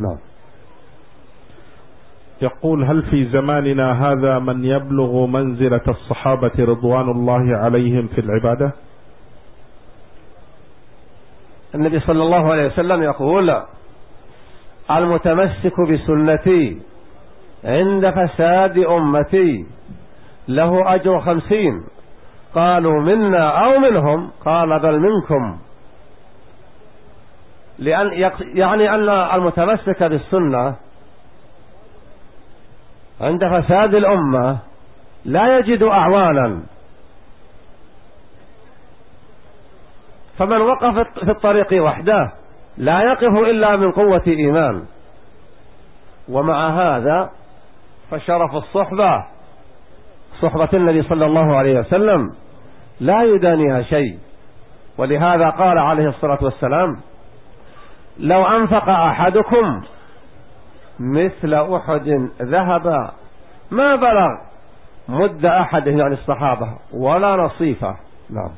نعم. يقول هل في زماننا هذا من يبلغ منزلة الصحابة رضوان الله عليهم في العبادة؟ النبي صلى الله عليه وسلم يقول المتمسك بسنتي عند فساد أمتي له أجر خمسين. قالوا منا أو منهم؟ قال بل منكم. لأن يعني أن المتمسك بالسنة عند فساد الأمة لا يجد أعوانا. فمن وقف في الطريق وحده لا يقف إلا من قوة إيمان. ومع هذا فشرف الصحبة صحبة النبي صلى الله عليه وسلم لا يدانيها شيء. ولهذا قال عليه الصلاة والسلام لو أنفق أحدكم مثل أحد ذهب ما بلغ مد أحد يعني الصحابة ولا نصيفة. نعم.